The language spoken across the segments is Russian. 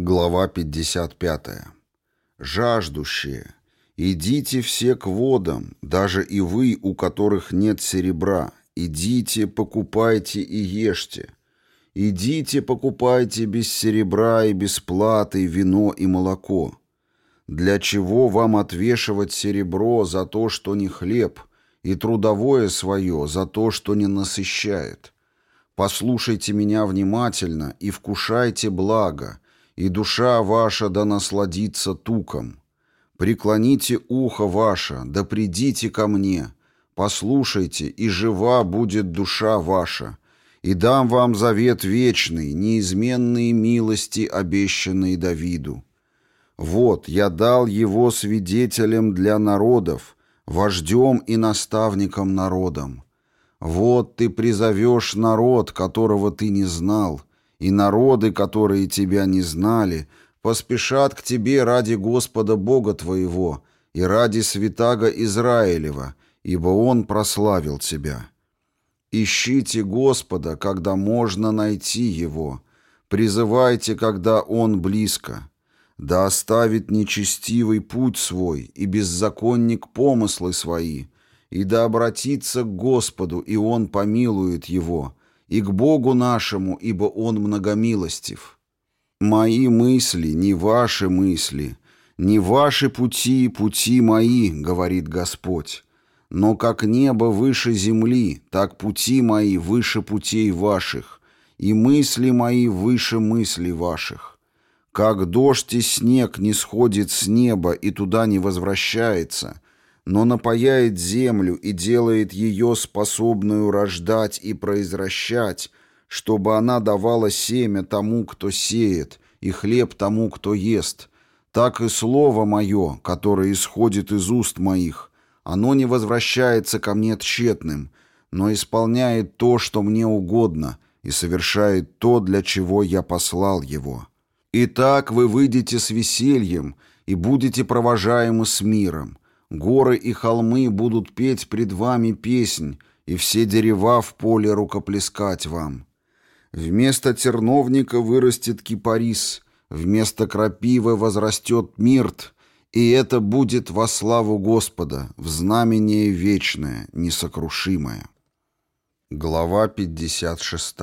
Глава 55. Жаждущие, идите все к водам, даже и вы, у которых нет серебра, идите, покупайте и ешьте. Идите, покупайте без серебра и без платы вино и молоко. Для чего вам отвешивать серебро за то, что не хлеб, и трудовое свое за то, что не насыщает? Послушайте меня внимательно и вкушайте благо, и душа ваша да насладится туком. Преклоните ухо ваше, да придите ко мне, послушайте, и жива будет душа ваша, и дам вам завет вечный, неизменные милости, обещанные Давиду. Вот, я дал его свидетелем для народов, вождем и наставником народам. Вот ты призовешь народ, которого ты не знал, и народы, которые тебя не знали, поспешат к тебе ради Господа Бога твоего и ради святаго Израилева, ибо Он прославил тебя. Ищите Господа, когда можно найти Его, призывайте, когда Он близко. Да оставит нечестивый путь свой и беззаконник помыслы свои, и да обратится к Господу, и Он помилует его, и к Богу нашему, ибо Он многомилостив. Мои мысли не ваши мысли, не ваши пути, пути мои, говорит Господь. Но как небо выше земли, так пути мои выше путей ваших, и мысли мои выше мыслей ваших. Как дождь и снег не сходит с неба и туда не возвращается, но напаяет землю и делает ее способную рождать и произвращать, чтобы она давала семя тому, кто сеет, и хлеб тому, кто ест, так и слово мое, которое исходит из уст моих, оно не возвращается ко мне тщетным, но исполняет то, что мне угодно, и совершает то, для чего я послал его. Итак, вы выйдете с весельем и будете провожаемы с миром, Горы и холмы будут петь пред вами песнь, и все дерева в поле рукоплескать вам. Вместо терновника вырастет кипарис, вместо крапивы возрастет мирт, и это будет во славу Господа, в знамение вечное, несокрушимое. Глава 56.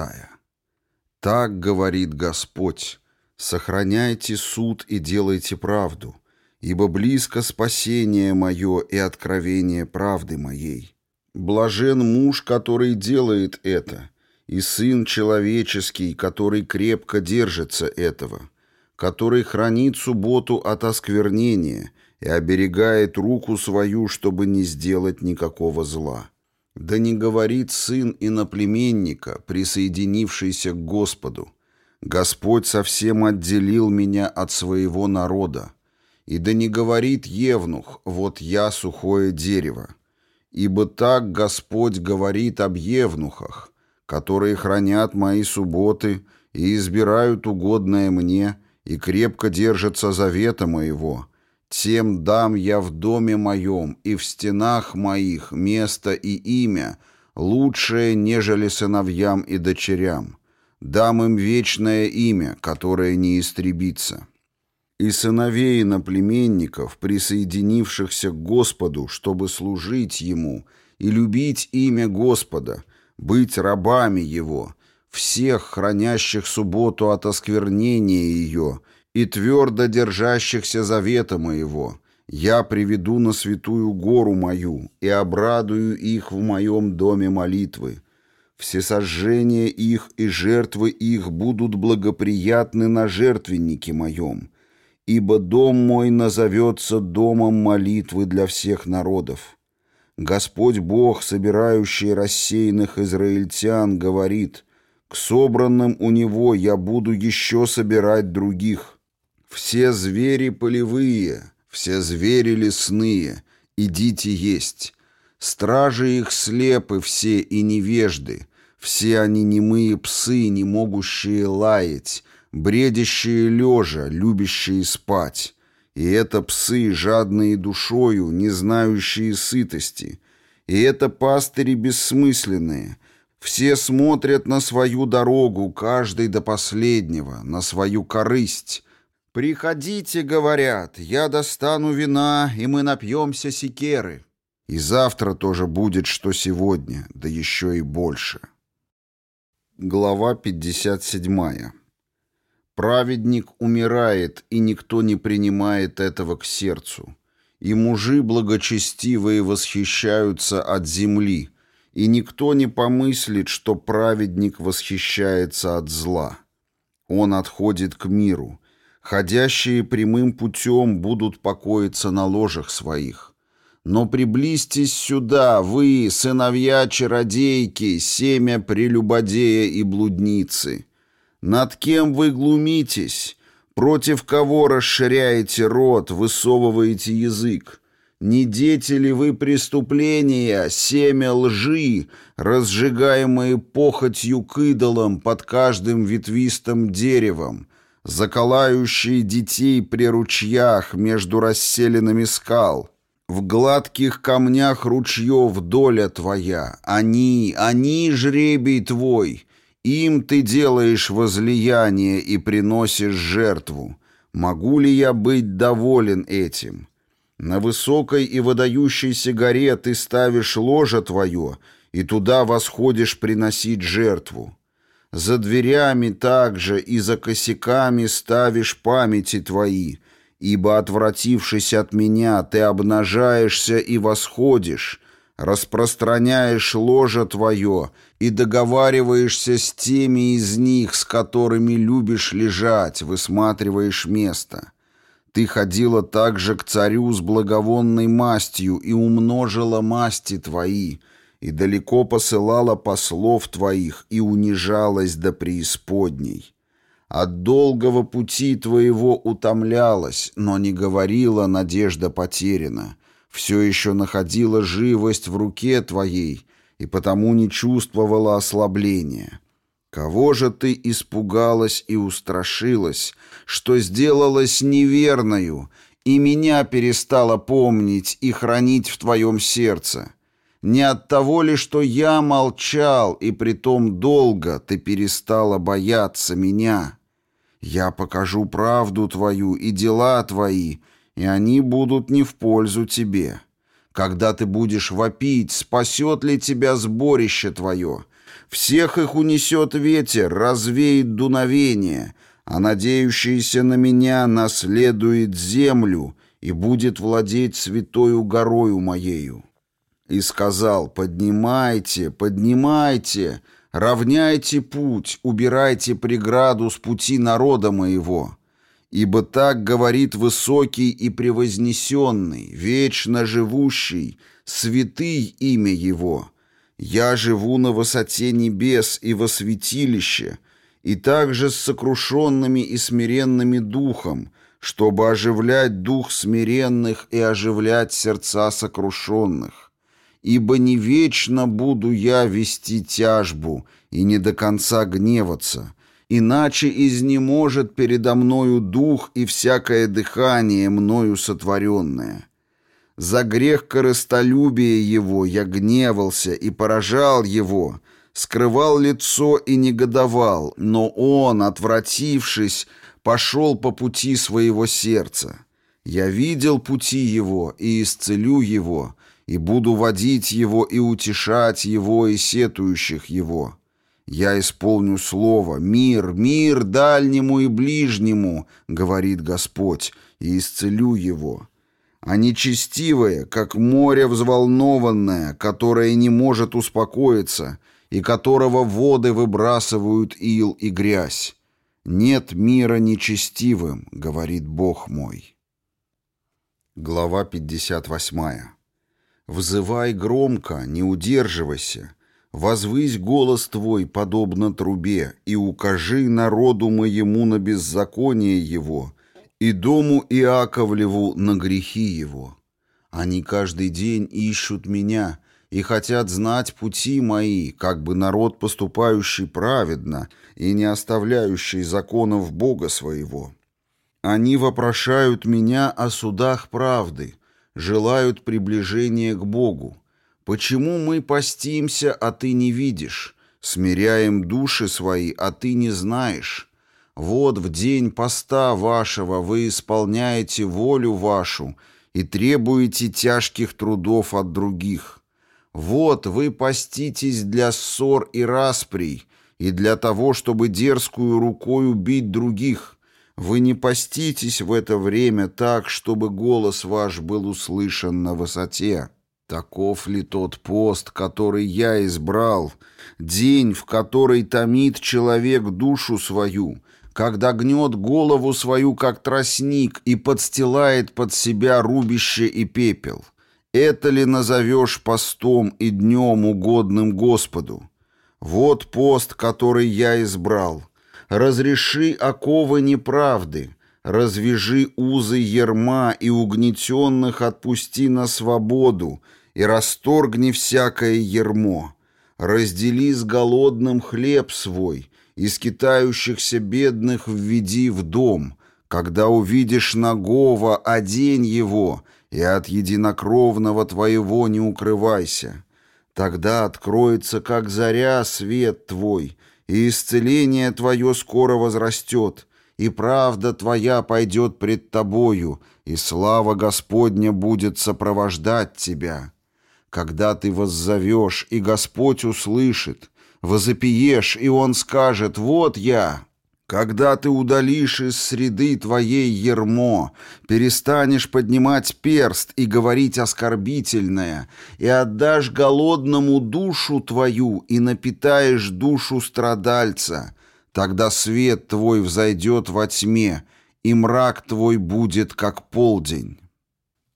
Так говорит Господь, сохраняйте суд и делайте правду, ибо близко спасение мое и откровение правды моей. Блажен муж, который делает это, и сын человеческий, который крепко держится этого, который хранит субботу от осквернения и оберегает руку свою, чтобы не сделать никакого зла. Да не говорит сын иноплеменника, присоединившийся к Господу, «Господь совсем отделил меня от своего народа, и да не говорит Евнух, вот я сухое дерево. Ибо так Господь говорит об Евнухах, которые хранят мои субботы и избирают угодное мне, и крепко держатся завета моего. Тем дам я в доме моем и в стенах моих место и имя, лучшее, нежели сыновьям и дочерям. Дам им вечное имя, которое не истребится» и сыновей иноплеменников, присоединившихся к Господу, чтобы служить Ему и любить имя Господа, быть рабами Его, всех, хранящих субботу от осквернения ее и твердо держащихся завета моего, я приведу на святую гору мою и обрадую их в моем доме молитвы. Всесожжения их и жертвы их будут благоприятны на жертвеннике моем» ибо дом мой назовется домом молитвы для всех народов. Господь Бог, собирающий рассеянных израильтян, говорит, к собранным у него я буду еще собирать других. Все звери полевые, все звери лесные, идите есть. Стражи их слепы все и невежды, все они немые псы, не могущие лаять, бредящие лежа, любящие спать. И это псы, жадные душою, не знающие сытости. И это пастыри бессмысленные. Все смотрят на свою дорогу, каждый до последнего, на свою корысть, «Приходите, — говорят, — я достану вина, и мы напьемся секеры. И завтра тоже будет, что сегодня, да еще и больше». Глава 57. Праведник умирает, и никто не принимает этого к сердцу. И мужи благочестивые восхищаются от земли, и никто не помыслит, что праведник восхищается от зла. Он отходит к миру. Ходящие прямым путем будут покоиться на ложах своих. Но приблизьтесь сюда, вы, сыновья чародейки, семя прелюбодея и блудницы. Над кем вы глумитесь? Против кого расширяете рот, высовываете язык? Не дети ли вы преступления, семя лжи, разжигаемые похотью к идолам под каждым ветвистым деревом, заколающие детей при ручьях между расселенными скал?» В гладких камнях ручьев доля твоя, они, они жребий твой, им ты делаешь возлияние и приносишь жертву. Могу ли я быть доволен этим? На высокой и выдающейся горе ты ставишь ложе твое, и туда восходишь приносить жертву. За дверями также и за косяками ставишь памяти твои, ибо, отвратившись от меня, ты обнажаешься и восходишь, распространяешь ложе твое и договариваешься с теми из них, с которыми любишь лежать, высматриваешь место. Ты ходила также к царю с благовонной мастью и умножила масти твои, и далеко посылала послов твоих и унижалась до преисподней. От долгого пути твоего утомлялась, но не говорила надежда потеряна. Все еще находила живость в руке твоей, и потому не чувствовала ослабления. Кого же ты испугалась и устрашилась, что сделалась неверною, и меня перестала помнить и хранить в твоем сердце? Не от того ли, что я молчал, и притом долго ты перестала бояться меня? Я покажу правду твою и дела твои, и они будут не в пользу тебе. Когда ты будешь вопить, спасет ли тебя сборище твое? Всех их унесет ветер, развеет дуновение, а надеющийся на меня наследует землю и будет владеть святою горою моею и сказал «Поднимайте, поднимайте, равняйте путь, убирайте преграду с пути народа моего». Ибо так говорит высокий и превознесенный, вечно живущий, святый имя Его. Я живу на высоте небес и во святилище, и также с сокрушенными и смиренными духом, чтобы оживлять дух смиренных и оживлять сердца сокрушенных ибо не вечно буду я вести тяжбу и не до конца гневаться, иначе изнеможет передо мною дух и всякое дыхание мною сотворенное. За грех корыстолюбия его я гневался и поражал его, скрывал лицо и негодовал, но он, отвратившись, пошел по пути своего сердца. Я видел пути его и исцелю его, и буду водить его и утешать его и сетующих его. Я исполню слово «Мир, мир дальнему и ближнему», — говорит Господь, — «и исцелю его». А нечестивое, как море взволнованное, которое не может успокоиться, и которого воды выбрасывают ил и грязь. «Нет мира нечестивым», — говорит Бог мой. Глава 58. Взывай громко, не удерживайся. Возвысь голос твой, подобно трубе, и укажи народу моему на беззаконие его, и дому Иаковлеву на грехи его. Они каждый день ищут меня и хотят знать пути мои, как бы народ, поступающий праведно и не оставляющий законов Бога своего. Они вопрошают меня о судах правды, желают приближения к Богу. Почему мы постимся, а ты не видишь? Смиряем души свои, а ты не знаешь? Вот в день поста вашего вы исполняете волю вашу и требуете тяжких трудов от других. Вот вы поститесь для ссор и расприй, и для того, чтобы дерзкую рукой убить других. Вы не поститесь в это время так, чтобы голос ваш был услышан на высоте. Таков ли тот пост, который я избрал, день, в который томит человек душу свою, когда гнет голову свою, как тростник, и подстилает под себя рубище и пепел? Это ли назовешь постом и днем угодным Господу? Вот пост, который я избрал. Разреши оковы неправды, развяжи узы ерма и угнетенных отпусти на свободу, и расторгни всякое ермо. Раздели с голодным хлеб свой, и скитающихся бедных введи в дом. Когда увидишь нагого, одень его, и от единокровного твоего не укрывайся. Тогда откроется, как заря, свет твой, и исцеление твое скоро возрастет, и правда твоя пойдет пред тобою, и слава Господня будет сопровождать тебя. Когда ты воззовешь, и Господь услышит, возопиешь, и Он скажет «Вот я». Когда ты удалишь из среды твоей ермо, перестанешь поднимать перст и говорить оскорбительное, и отдашь голодному душу твою и напитаешь душу страдальца, тогда свет твой взойдет во тьме, и мрак твой будет как полдень.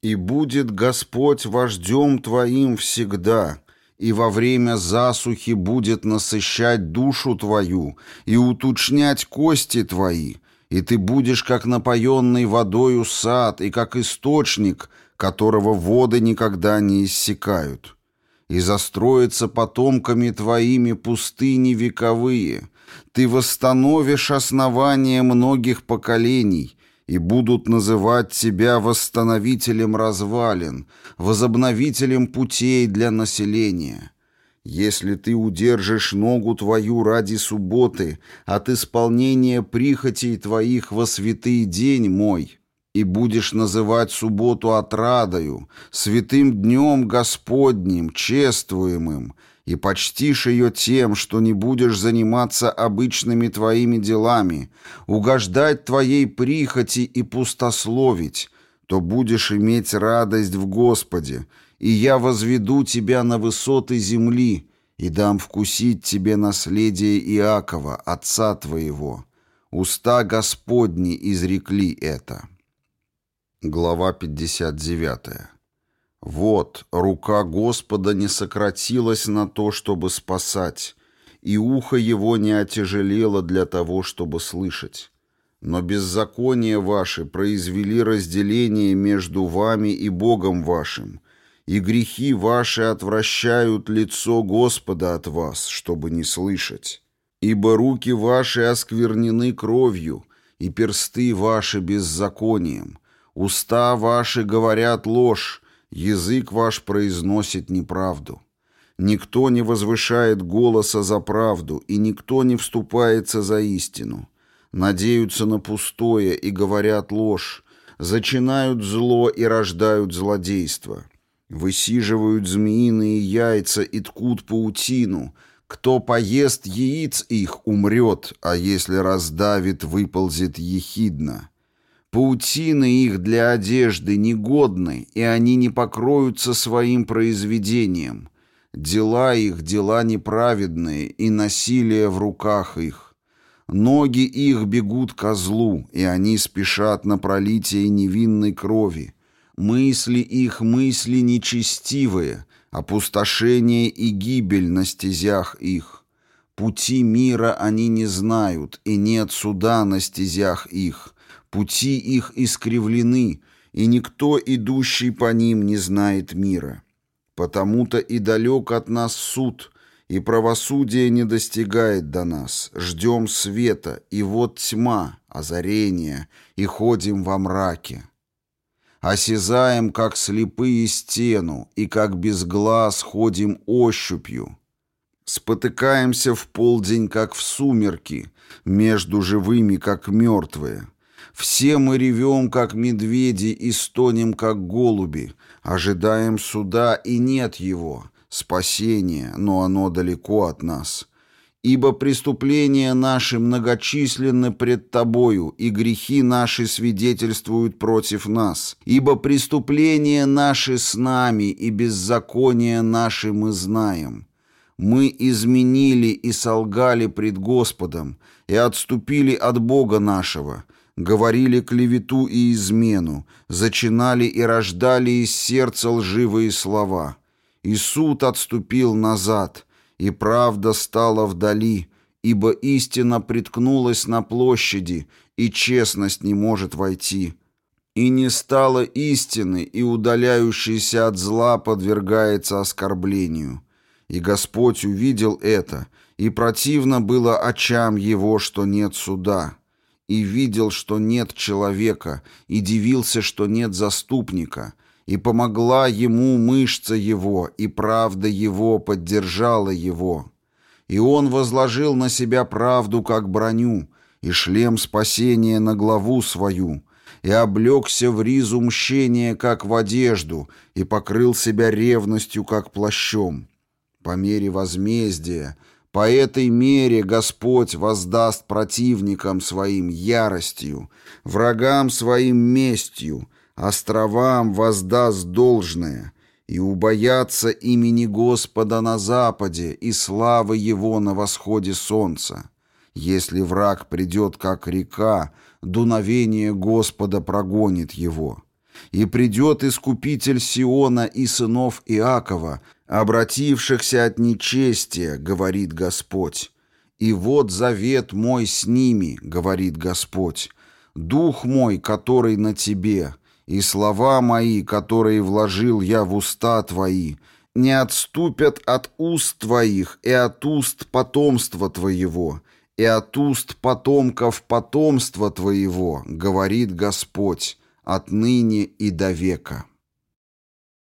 И будет Господь вождем твоим всегда, и во время засухи будет насыщать душу твою и уточнять кости твои, и ты будешь как напоенный водою сад и как источник, которого воды никогда не иссякают. И застроятся потомками твоими пустыни вековые, ты восстановишь основания многих поколений, и будут называть тебя восстановителем развалин, возобновителем путей для населения. Если ты удержишь ногу твою ради субботы от исполнения прихотей твоих во святый день мой, и будешь называть субботу отрадою, святым днем Господним, чествуемым, и почтишь ее тем, что не будешь заниматься обычными твоими делами, угождать твоей прихоти и пустословить, то будешь иметь радость в Господе, и я возведу тебя на высоты земли и дам вкусить тебе наследие Иакова, отца твоего. Уста Господни изрекли это». Глава 59. Вот, рука Господа не сократилась на то, чтобы спасать, и ухо его не отяжелело для того, чтобы слышать. Но беззаконие ваши произвели разделение между вами и Богом вашим, и грехи ваши отвращают лицо Господа от вас, чтобы не слышать. Ибо руки ваши осквернены кровью, и персты ваши беззаконием, уста ваши говорят ложь, Язык ваш произносит неправду. Никто не возвышает голоса за правду, и никто не вступается за истину. Надеются на пустое и говорят ложь, зачинают зло и рождают злодейство. Высиживают змеиные яйца и ткут паутину. Кто поест яиц их, умрет, а если раздавит, выползет ехидно. Паутины их для одежды негодны, и они не покроются своим произведением. Дела их — дела неправедные, и насилие в руках их. Ноги их бегут ко злу, и они спешат на пролитие невинной крови. Мысли их — мысли нечестивые, опустошение и гибель на стезях их. Пути мира они не знают, и нет суда на стезях их — Пути их искривлены, и никто, идущий по ним, не знает мира. Потому-то и далек от нас суд, и правосудие не достигает до нас. Ждем света, и вот тьма, озарение, и ходим во мраке. Осязаем, как слепые стену, и как без глаз ходим ощупью. Спотыкаемся в полдень, как в сумерки, между живыми, как мертвые. Все мы ревем, как медведи, и стонем, как голуби, ожидаем суда, и нет его, спасения, но оно далеко от нас. Ибо преступления наши многочисленны пред Тобою, и грехи наши свидетельствуют против нас. Ибо преступления наши с нами, и беззакония наши мы знаем. Мы изменили и солгали пред Господом, и отступили от Бога нашего, говорили клевету и измену, зачинали и рождали из сердца лживые слова. И суд отступил назад, и правда стала вдали, ибо истина приткнулась на площади, и честность не может войти. И не стало истины, и удаляющийся от зла подвергается оскорблению. И Господь увидел это, и противно было очам его, что нет суда и видел, что нет человека, и дивился, что нет заступника, и помогла ему мышца его, и правда его поддержала его. И он возложил на себя правду, как броню, и шлем спасения на главу свою, и облегся в ризу мщения, как в одежду, и покрыл себя ревностью, как плащом. По мере возмездия — по этой мере Господь воздаст противникам своим яростью, врагам своим местью, островам воздаст должное, и убоятся имени Господа на западе и славы Его на восходе солнца. Если враг придет, как река, дуновение Господа прогонит его. И придет Искупитель Сиона и сынов Иакова, обратившихся от нечестия, говорит Господь. И вот завет мой с ними, говорит Господь, дух мой, который на тебе, и слова мои, которые вложил я в уста твои, не отступят от уст твоих и от уст потомства твоего, и от уст потомков потомства твоего, говорит Господь, отныне и до века.